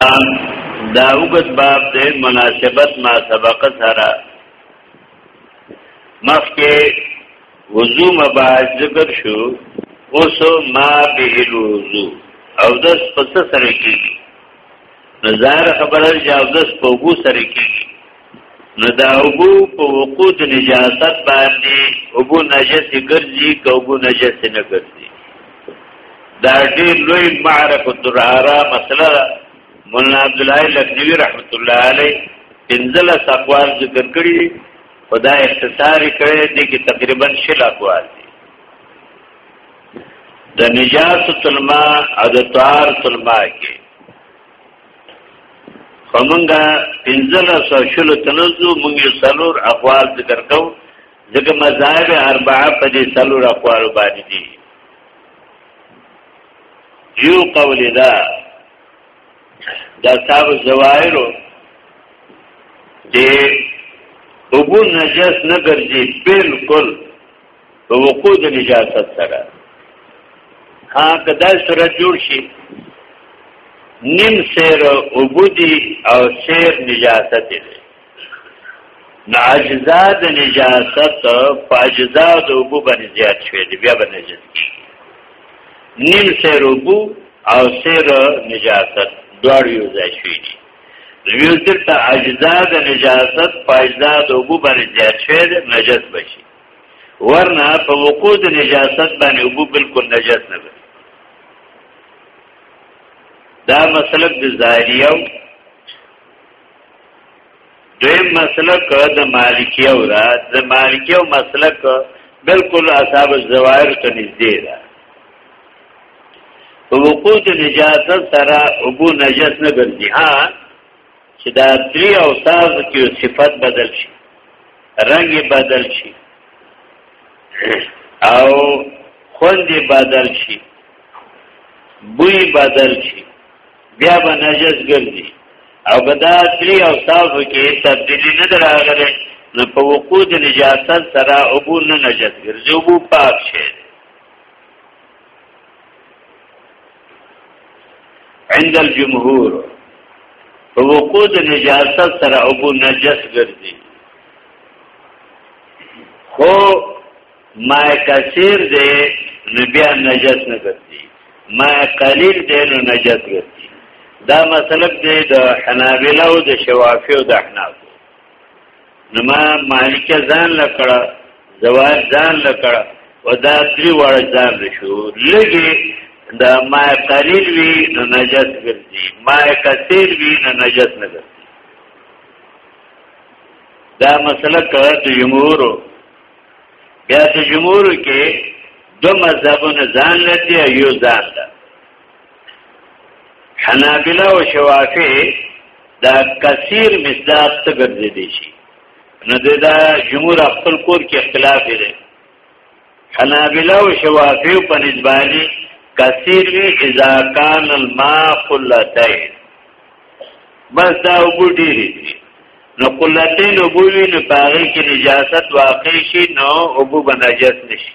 دا وګت باب د مناسبت ما سبق سره مخکې وضو مباح ذکر شو اوس ما به الوضو او دس پس سره کیږي نظر خبره چې او دس په وګو سره کیږي نو دا اوبو په وقود نجاست باندې اوبو نجس ګرځي که اوبو نجس نه ګرځي دا ډېر لوی معرف الدرارا مسله مولانا عبد الله لکنوی رحمت الله علیه پنځل اقوال ذکر کړی خدا اختصار کړی دی کې تقریبا شل اقوال دي د نجاست الماء او د طهارت الماء کې فمنګه پنځل سو شلو تنزو مونږ یو سلور اقوال ذکر کو ځکه مذاهب اربعه په دې سلور اقوال باندې دي یو قول دا دا صاحب زوایرو دې ابو نجس نه ګرځي بالکل په وقوع د نجاست سره ها کدا صورت جوړ شي نیم سیر عبودی او سیر نجاست دی نو اجزا د نجاست په اجزا د عبو باندې زیات شوی دی بیا به نجاست شي نیم سیر عبو او سیر نجاست دوار یو ځای شوی دی یو تر ته اجزا د نجاست په اجزا د عبو باندې زیات شوی دی نجاست بشي ورنه په وقوع د نجاست باندې وبو بالکل نجس نه دا مسلک د ظاهریو دویم مسلک د مالکیو را د مالکیو مسلک بالکل اصحاب الزوائر ته نږدې ده په وقوع د نجاست سره ابو نجس نه ګرځي ها چې دا درې او تاز کې صفت بدل شي رنګ بدل شي او خوند بدل شي بوی بدل شي بیا به نجس ګرځي او بدا درې او تاز کې تبدیلی نه دراغله نو په وقوع د نجاست سره عبور نه نجس ګرځي عبور پاک شي عند الجمهور په وقوع د نجاست سره او بو نجس ګرځي خو ما کثیر دی نو بیا نجس نه ګرځي ما قلیل دی نو نجس ګرځي دا مسلک دی د حنابلو د شوافیو د احناف نو ما مالکه ځان لکړه زوال ځان لکړه و دا درې واړه ځان لشو لګي دا ما قلیل وی نو نجس ګرځي ما کثیر وی نو نجس نه ګرځي دا مسله کړه د جمهور بیا د جمهور کې دو مذهبونه ځان لدی یو ځان ده حنابلہ او شوافی دا کثیر مصداق ته ګرځې دي شي نو دا جمهور خپل کور کې اختلاف لري حنابلہ او شوافی په نسبانه کثیر وی اذا کان الماء قلتين بس دا وګړي دي نو قلتين وګړي نو پاره کې نجاست واقع شي نو وګو بنجاست نشي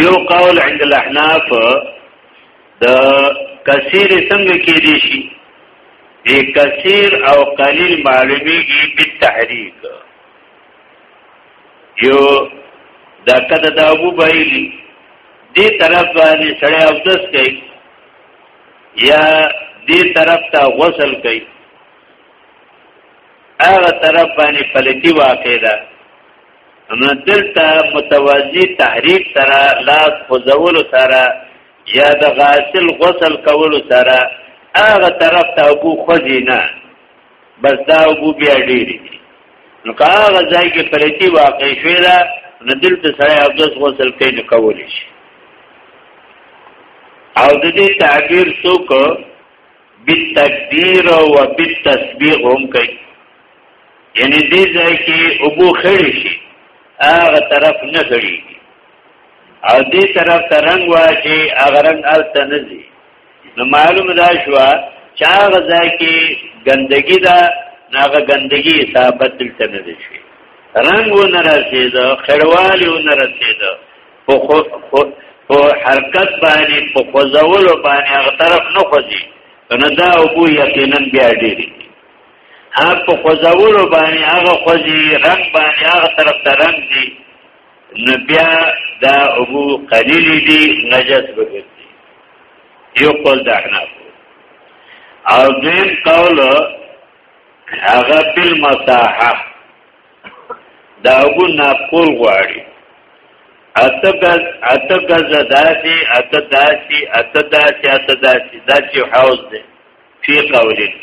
یو قول عند الاحناف د کثیر څنګه کې دي شي د کثیر او قلیل معلومیږي په تحریک یو دا کده دا ابو بایلی دې طرف باندې سړی او دس کوي یا دې طرف ته غسل کوي هغه طرف باندې پلتی واقع ده نو دلته متوازی تحریک سره لاس خوځول سره یا د غاسل غسل کول سره هغه طرف ته ابو خوځي نه بس دا ابو بیا ډیر دي نو هغه ځای کې پرتی واقع شوی دا نو دلته سره ابدس غسل کوي نو کول شي او د دې تعبیر څوک بالتکبیر او بالتسبیح هم کوي یعنی دې ځای کې ابو خړې شي هغه طرف نه خړې او دې طرف ته رنگ واچي هغه رنگ الته نه دي نو معلوم دا شو چې هغه ځای کې ګندګي دا هغه ګندګي ثابت دلته نه دي شي رنگ و نه رسیدو خړوالی و نه رسیدو په حرکت باندې په خوځولو باندې هغه طرف نه خوځي نو دا ابو یقینا بیا ډېری هغه په خوځولو باندې هغه خوځي رنگ باندې هغه طرف ته رنگ دي نو بیا دا ابو قلیل دي نجس وګرځي یو قول د احناف او دویم قول هغه بالمساحه دا وګ نه کول غواړي اته غز اته غز داسي اته داسي اته داسي اته داسي دا چې حوض دی فی قولین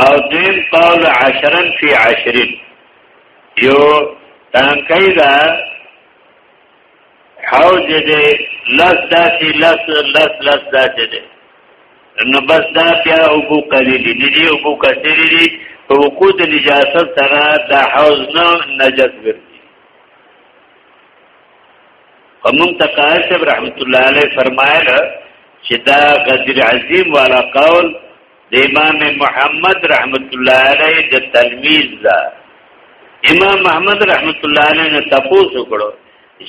او دین قول عشرن فی عشرین یو تانکای دا حوض دې لس داسې لس لس لس داسې دې نو بس دا بیا ابو قلیلی دې ابو کثیری دې په وقود نجاست سره دا حوض نه نجس ورته قمم تقاعد صاحب رحمت الله علیه فرمایله چې دا غدیر عظیم والا قول د امام محمد رحمت الله علیه د تلمیذ دا امام محمد رحمت الله علیه نه تاسو کړو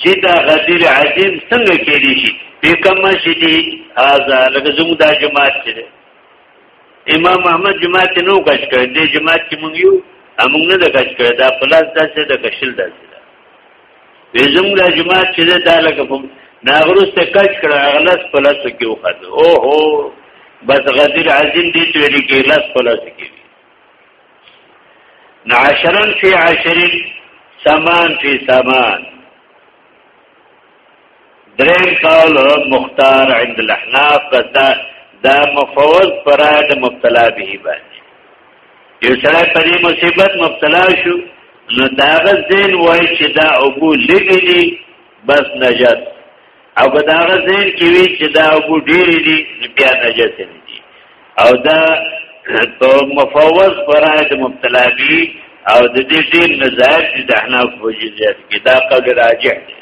چې دا غدیر عظیم څنګه کېدی شي په کومه شي دي هاذا لکه زموږ د جماعت چې امام محمد جماعت نو کښ کړ دې جماعت کې مونږ یو امونږ نه د کښ کړ دا پلاس داسې د کشل داسې زموږ د جماعت چې دا لکه په ناغروس ته کچ کړه غلط په لاس کې وخت او هو بس غدیر عظیم دې ته ویل کې لاس په لاس کې نعشرن فی عشرین سامان فی سامان دریم قول مختار عند الاحناف دا دا مفوض پرای د مبتلا به باندې یو سره په دې مصیبت مبتلا شو نو دا غزین وای چې دا ابو لګی دی بس نجات او په دا غزین کې وی چې دا ابو ډیر دی بیا نجات نه دی او دا تو مفوض پرای د مبتلا به او د دې ډیر نزاعت د احناف وجزیت کې دا قول راجح دی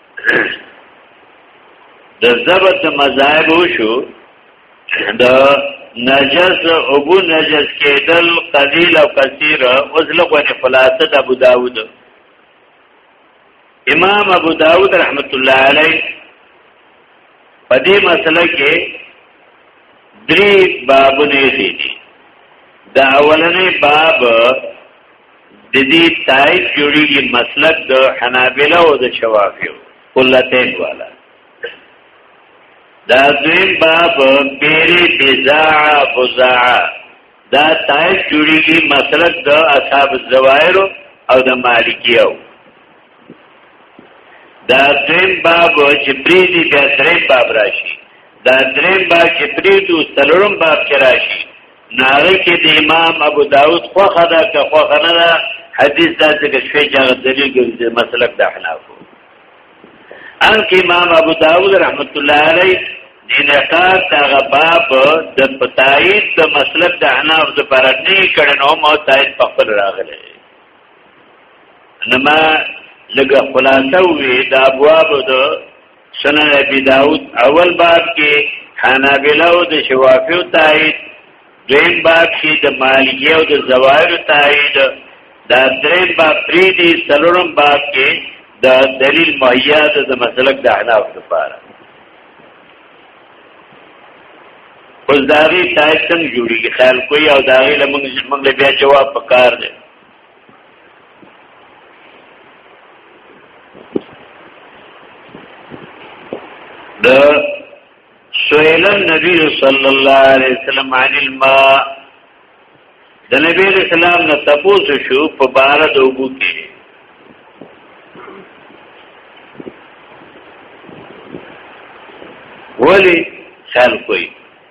د ضبط مذاهب وشو د نجس او بو نجس کېدل قليل او كثير اوس لغونه خلاصه د ابو داود امام ابو داود رحمت الله علیه په دې مسله کې درې بابونه دي دا اولنې باب د دې تایید جوړیږي مسلک د حنابلة او د شوافیو کلتین والا دا دویم باب بیری بزاعه بزاعه دا تایید جوړیږي مسلک د اصحاب الزوائر او د مالکیو دا دویم باب چې پریدي بیا دریم باب راشي دا دریم باب چې پریدو سلورم باب چې راشي ناره کې د امام ابو داود خوخه ده که خوخه نه ده حدیث دا څه کې شوی چې هغه دلیل ګرځي مسلک د احنافو ان کې امام ابو داود رحمت الله علیه د نقاط دغه باب د پتاید د مسلک د احناف د پر نه کړي نو مو تاید په خپل راغله نما لګه خلاصه وی د ابواب د سنن ابي داود اول باب کې حنابلة او د شوافیو تایید دویم باب کې د مالکی او د زوائر تایید دا دریم باب پری دی سلورم باب کې د دلیل مهیا د مسلک د احناف لپاره اوس داغي تایید څنګه جوړیږي خیال کوي او داغي لمنګ موږ بیا جواب پکار دی د سئل النبي صلی الله علیه وسلم عن الماء د نبی اسلام نه تپوس شو په بار د وګو کې ولی خیال کوي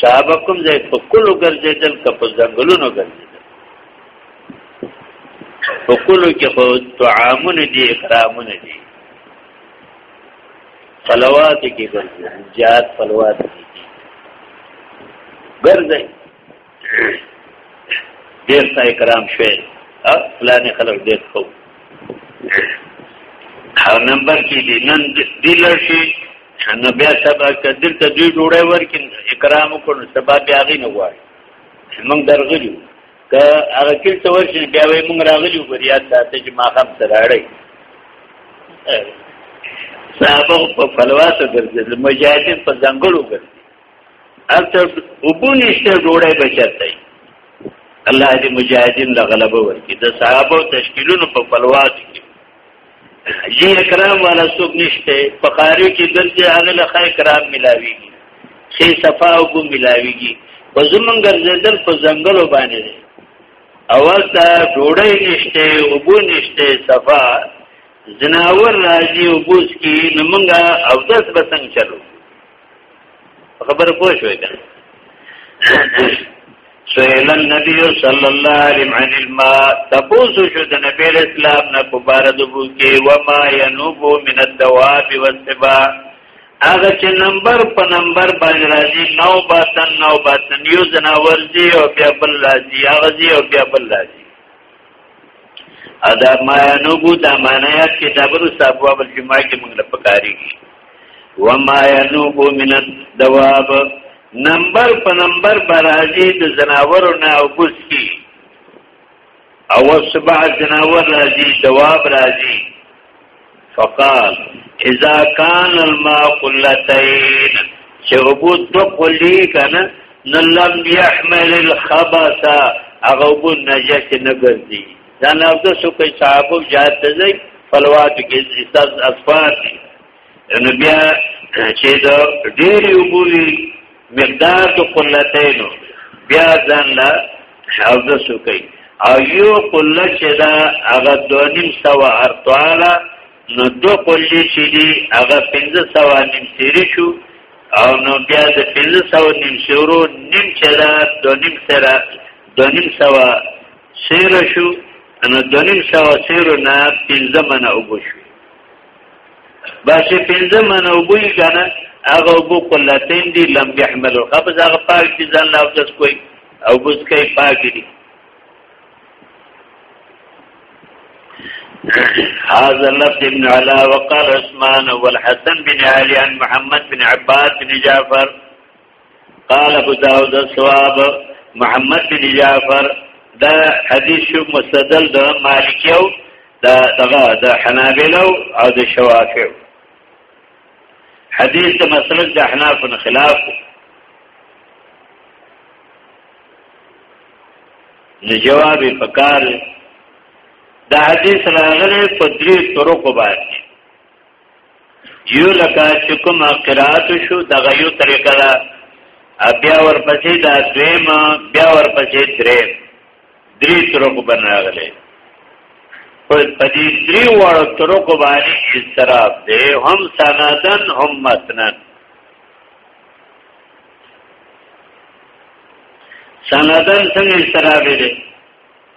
صحابه کوم ځای په کلو ګرځېدل که په ځنګلونو ګرځېدل په کلو کې خو طعامونه دي اکرامونه دي صلوات کې ګرځېدل جهاد صلوات کې ګرځي ډیر سا کرام شوی او فلانه خلک ډیر خو او نمبر کې دي نن دل شي نو بیا سبا کدل ته دوی ډوړې ورکین اکرام وکړو سبا بیا غي نه وای موږ درغلیو که هغه کله څو ورشي بیا وای موږ راغلیو بریا ساته چې ما خام سره اړای صاحب په فلواسه ګرځي مجاهدین په ځنګلو ګرځي اته وبونشته ډوړې بچتای الله دې مجاهدین له غلبه ورکړي د صحابه تشکیلونو په پلوات کې جی اکرام والا څوک نشته په خاري کې ګرځي هغه له خیر کرام ملاويږي شي صفا او ګم ملاويږي په زمونږ ګرځېدل په ځنګلو باندې دی اول ته ډوړې نشته او بو نشته صفا زناور راځي او بوس کې نمنګا او داس بسنګ چلو خبر پوه شوې ده سئل النبي صلى الله عليه عن الماء تبوسو شو د نبی اسلام نه په بار د بو کې و ما ينوب من الدواب والسباع هغه چې نمبر په نمبر باندې راځي نو باتن نو باتن یو جناور دی او بیا بل راځي هغه دی او بیا بل راځي ادا ما نوګو دا معنی کتابونو صاحب ابو الجمعه کې موږ له پکاري وما ينوبو من الدواب نمبر په نمبر برازي د زناورو نه او کوس کی او سبع زناور راځي دواب راځي فقال اذا كان الماء قلتين چې وبو دو قلی کنه نو لم يحمل الخبث هغه وبو نجس نه ګرځي دا نه اوس څوک صاحب جات دی فلوات کې استاد اصفار دي نو بیا چې دا ډېر یو بوي مقدار د قلتینو بیا ځان لا حوزه سوکي او یو قله چې دا هغه دونیم سوا ارتواله نو دو قلی چې دی هغه 1500 نیم سری شو او نو بیا د 1500 نیم سورو نیم چې دا دونیم سره دونیم سوا سیر شو نو دونیم سوا سیرو نه 15 منه وبشو باشه پنځه من او بوی کنه هغه بو قلتین دی لم يحملو خبز هغه پاک دي ځان لا اوس کوی او بوز کوي پاک دي هذا لفظ ابن علا وقال عثمان والحسن بن علي عن محمد بن عباد بن جعفر قال ابو داود الصواب محمد بن جعفر دا حدیث شو مستدل د مالکیو دا دغه د حنابلو او د شوافیو حدیث د مسلک د احناف خلاف دی نو جواب پکار دا حدیث راغلی په درې طرق باندې یو لکه چې کوم قرات شو دغه یو طریقه ده بیا ورپسې دا دویم بیا ورپسې درې درې طرق بنراغله په دې درې وړو طرق باندې استراب دی هم سنادن هم متنن سنادن څنګه استراب دی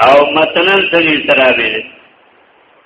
او متنن څنګه استراب دی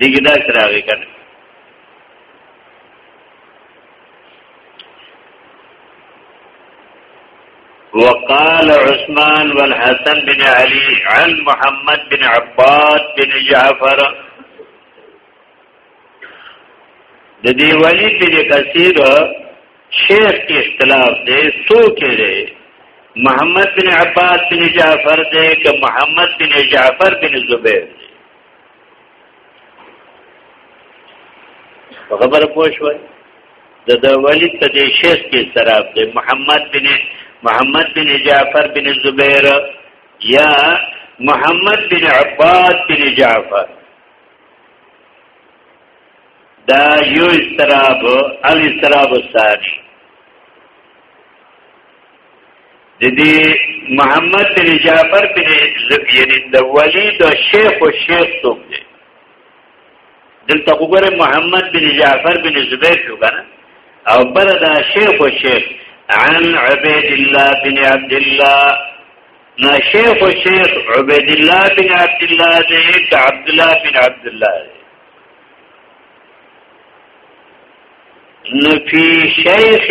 دیګه دا سره هغه کنه وقال عثمان والحسن بن علي عن محمد بن عباد بن جعفر د دی ولی بن کثیر شیخ کی اختلاف دے سو کې دے محمد بن عباد بن جعفر دے کہ محمد بن جعفر بن زبیر په خبره پوه شوي د د ولید په دې شیخ کې سراب دی محمد بن محمد بن جعفر بن زبیر یا محمد بن عباد بن جعفر دا یو استراب الاستراب الثانی د دې محمد بن جعفر بن زبیر د ولید شیخ او شیخ څوک دی دلته وګوره محمد بن جعفر بن زبیر شو کنه او بر دا شیخ او شیخ عن عبید الله بن عبد الله نا شیخ او شیخ عبید الله بن عبد الله دی عبد الله بن عبد الله دی نو فی شیخ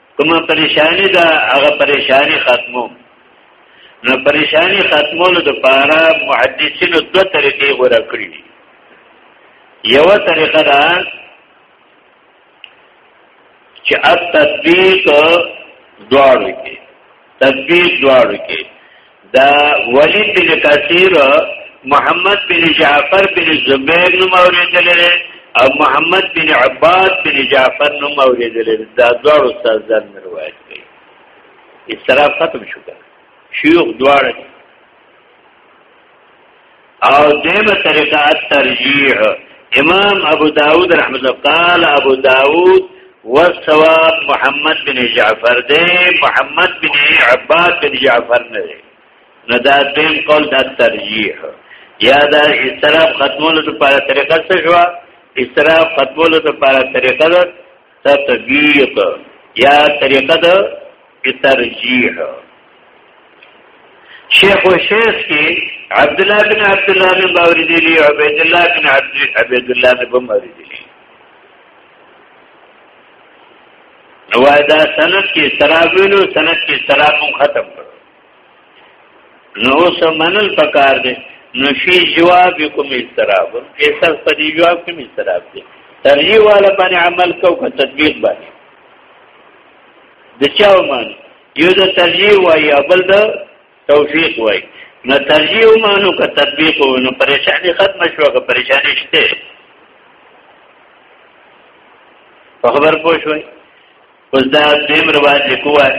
کومه پریشانی دا هغه پریشانی ختمو نو پریشانی ختمولو د پاره محدثینو دوه طریقې غوړه کړې دي یو طریقه دا چې ات تطبیق دواړو کې تثبیت دواړو کې دا ولید بن کثیر محمد بن جعفر بن زبیر نوم اوریدل او محمد بن عباد بن جعفر نوم اوریدل دا دواړو استاد ځان روایت کوي استراف ختم شو شيوخ دواړه او دیمه طریقه الترجیح امام ابو داود رحمه الله قال ابو داود والثواب محمد بن جعفر دی محمد بن عباد بن جعفر نه دی نو دا دیم قول دا ترجیح یا دا استراف ختمولو لپاره طریقه څه شو استراف ختمولو لپاره طریقه تطبیق یا طریقه د ترجیح شیخ و شیخ کی عبداللہ بن عبداللہ بن باوری دیلی عبیداللہ بن عبیداللہ بن باوری دیلی نوائدہ سنت کی سرابیلو سنت کی سرابوں ختم کرو نو اوس منل پکار دی نو فی جواب کوم استراب احساس په دې جواب کوم استراب دی ترجیح والا باندې عمل کو که تطبیق باندې د چاو معنی یو د ترجیح وای بل د توفیق وای نو ترجیح مانو که تطبیق نو پریشانی ختم شو که پریشانی شته په خبر پوه شوئ اوس دا دیم روایت لیکوه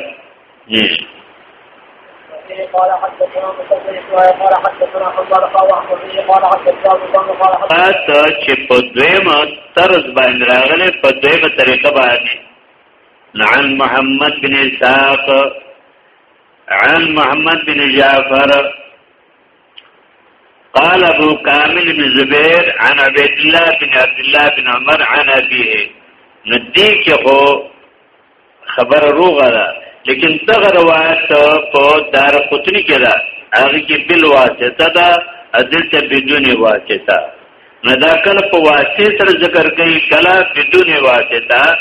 جیش قال حدثنا مسدد قال حدثنا حمار قال حدثني قال حدثنا قال حدثنا چې په دویمه طرز باندې راغله په دویمه طریقه باندې عن محمد بن اسحاق عن محمد بن جعفر قال ابو كامل بن زبير عن عبيد الله بن عبد الله بن عمر عن ابيه ندی کې خو خبر روغه ده لیکن دغه روایت په دار قطنی کې ده هغه کې بل واسطه ده ادلته بدون واسطه نه دا کله په واسطه سره ذکر کوي کله بدون واسطه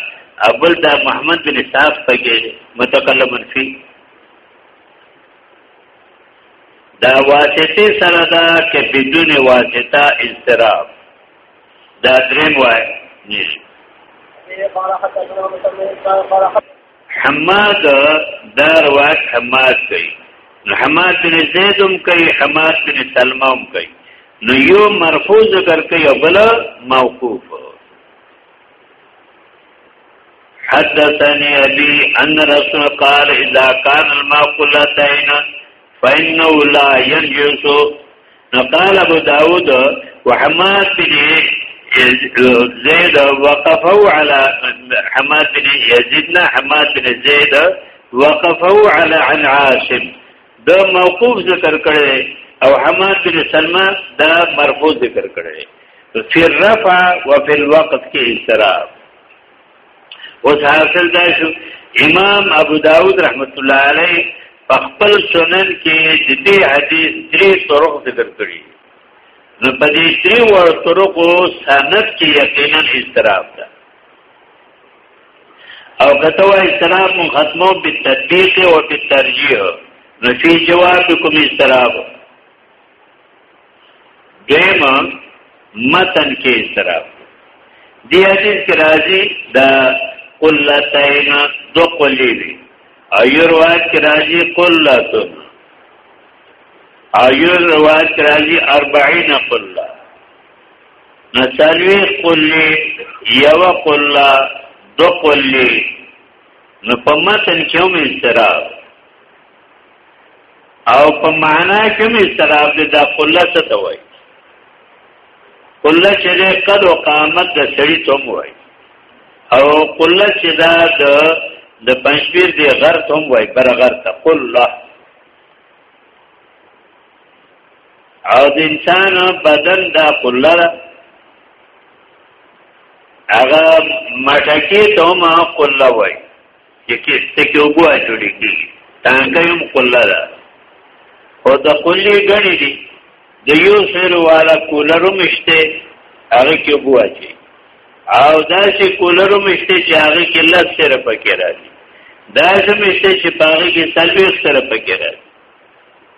اول دا محمد بن صاحب پکې متکلم فی دا واسطه سره دا که بدون واسطه استراب دا دریم وای نشي حماد دا روایت حماد کوي نو حماد بن زید هم کوي حماد بن سلمہ هم کوي نو یو مرفوع ذکر کوي او بل موقوف حدثني ابي ان رسول قال اذا كان الماء قلتين فإنه لا ينجس نقال ابو داود وحماد بن زيد وقفوا على حماد بن يزيدنا حماد بن زيد وقفوا على عن عاصم د موقوف ذکر کړي او حماد بن سلمہ دا مرفوع ذکر کړي فی الرفع وفی الوقت کې اضطراب اوس حاصل دا شو امام ابو داود رحمت الله علیه په خپل سنن کې د دې حدیث درې طرق ذکر کړي نو په دې درې ور طرقو سند کې یقینا اضطراب ده او کته وای استراب مون ختمو په تطبیق او په ترجیح نو فی جواب کوم استراب دیم متن کې استراب دی حدیث کې راځي دا قلتین دو قلی دی ایو روایت کې راځي قلتن ایو روایت کې راځي 40 قلت نسلوی قلی یو قلا دو قلی نو په متن کې هم استراب او په معنا کې هم استراب دی دا قلا څه ته وایي قلا چې قد او قامت د سړی ته وایي او قلا چې دا د د پنځپیر دی غر ته وایي بر غر ته قلا او د انسان بدن دا قله ده هغه مټکی ته هم قله وای چې کېسته کې وګو جوړی کی تانګه هم قله ده او د قلی غړي دي د یو سر والا کولرو مشته هغه کې وګو اچي او دا چې کولرو مشته چې هغه کې لږ سره پکې راځي دا چې مشته چې پاره کې سلوي سره پکې راځي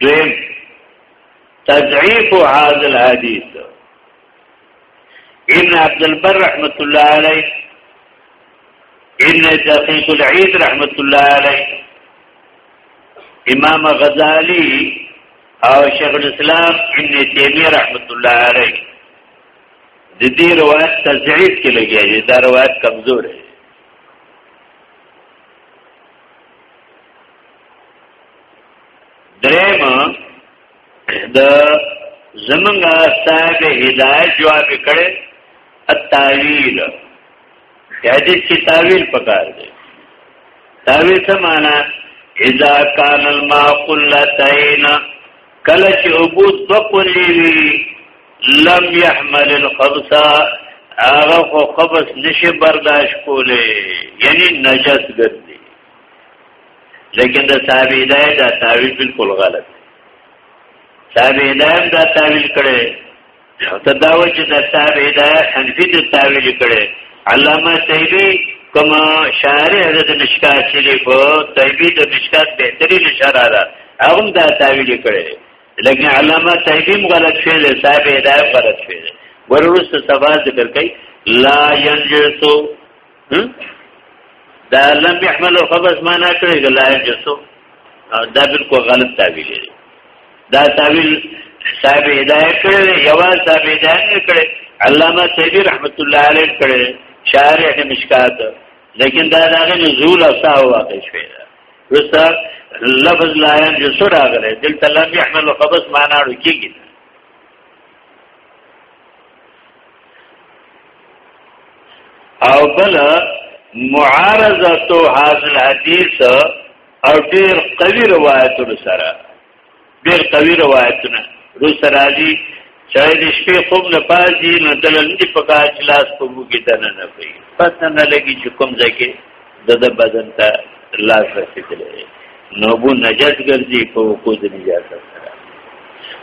دویم تضعیف هذا الحديث ابن عبد البر رحمت الله علیه ابن دقیق العید رحمت الله علیه امام غزالی او شیخ الاسلام ابن تیمیه رحمت الله علیه د دې روایت تضعیف کې لګیا دی دا روایت کمزور دی درېم د زمنګ صاحب هدايت جواب کړي التاویل یادې چې تاویل پکار دی تاویل څه معنا اذا كان الماء قلتين کله چې ابو تقلی وی لم يحمل الخبث هغه خو خبث نشي برداشت کوله یعنی نجس ګرځي لیکن د صاحب هدایت دا تعویل بالکل غلط صاحب هدایت دا تعویل کړي او ته دا و چې د صاحب هدایت حنفي د تعویل کړي علامه طیبی کما شارح د مشکات شریف طیبی د مشکات بهترین شرح ده هغه دا تعویل کړي لکه علامه طیبی غلط شوی دی صاحب هدایت غلط شوی دی ورورسته سبا ذکر کوي لا ينجسو دا لم يحمل الخبث معنا کړی لا يجسو دا بالکل غلط تعبیر دی دا تعبیر صاحب هدایت کړی یواز صاحب هدایت کړی علامه سیدی رحمت الله علیه کړی شارح مشکات لیکن دا داغه نزول او ساه واقع شوی دا رستا لفظ لا يجسو راغله دلته لم يحمل الخبث معنا ورکیږي او بل معارضه تو هاذ الحديث او ډیر قوی روایتونو سره ډیر قوی روایتونه رو سره دي چې د شپې خوب نه پاجي نه دلن دي په کاج لاس په وګي دنه نه پي پته نه لګي چې کوم ځای کې د بدن ته لاس رسیدلی نو بو نجات ګرځي په وقود نجات سره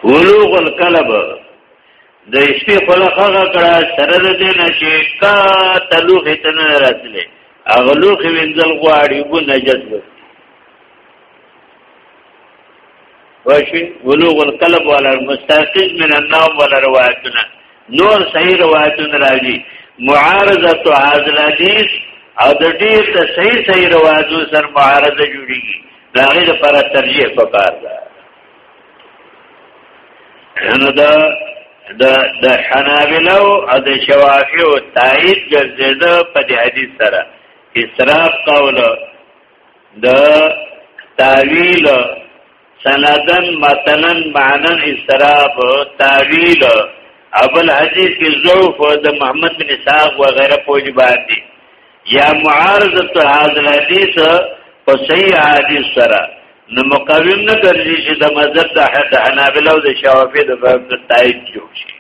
ولوغ القلب د شپې خلا هغه کړه سره د دې نه چې کا تلوخه ته نه راتلې هغه لوخه وینځل غواړي وو نجات وو واشي ولوغ القلب ولا المستيقظ من النوم ولا روایتنا نور صحیح روایتونه راځي معارضه تو هاذ الحديث او د ډیر ته صحیح صحیح روایتو سره معارضه جوړیږي دا غیر پر ترجیح پکار ده نو دا د د حنابلو او د شوافیو تایید ګرځیده په دې حدیث سره اسراف قول د تعویل سندن متنن معنن اسراف تعویل ابل حدیث کې ضعف د محمد بن اسحاق و غیره پوج باندې یا معارضه هذا الحديث په صحیح حدیث سره نو مقاوم نه ګرځي چې د مذهب د حد حنابلو د شوافی د باب د تایید جوړ شي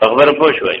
خبر پوه شوي